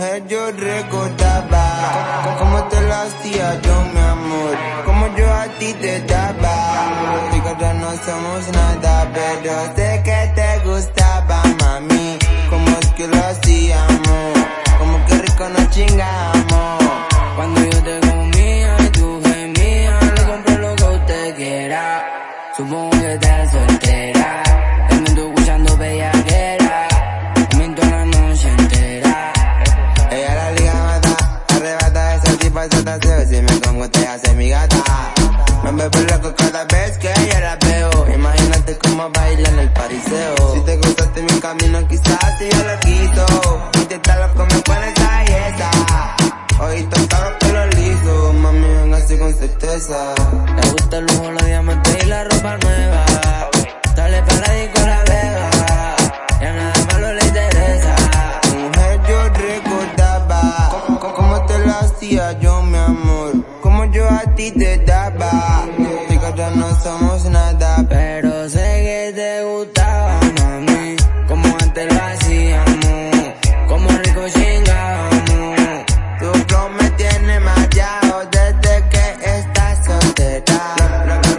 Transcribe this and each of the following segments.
Mujer, yo recordaba Como te lo hacía yo, mi amor Como yo a ti te daba. Y que no somos nada Pero sé que te gustaba, mami. Como es que lo hacíamos Como que rico nos chingamos. Cuando yo te comía y tú gemías Le compré lo que usted quiera. Supongo que te Si me pongo te hace mi gata. Me bebo loco cada vez que ella la veo. Imagínate cómo baila en el pariseo. Si te gustaste mi camino quizás si yo lo quito. Intentarlo como me pones ahí esa Ojitos claros pelo liso Mami ven así con certeza. Le gusta el lujo, los diamantes y la ropa nueva ti te daba. que no somos nada. Pero sé que te gustaba, mami. Como antes lo hacíamos. Como rico chingábamos. Tu flow me tiene mallado desde que estás soltera.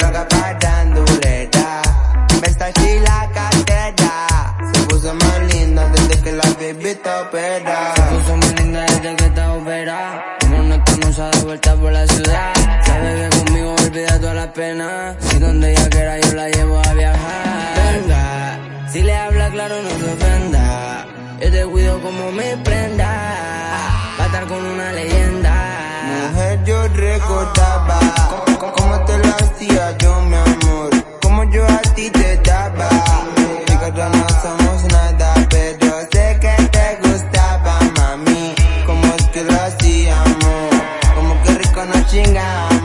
Loca parandulera. Versace la cartera. Se puso más linda desde que la baby te opera. Se puso más linda desde que está opera. Como no estamos a dar vuelta por la ciudad si donde ella quiera yo la llevo a viajar. Venga, si le habla claro no se ofenda. Yo te cuido como me prenda. Va a estar con una leyenda. Mujer, yo recordaba cómo te lo hacía yo, mi amor. Como yo a ti te daba. Fíjate, no somos nada, pero sé que te gustaba, mami. Como es que lo hacíamos. Como que rico no chingamos.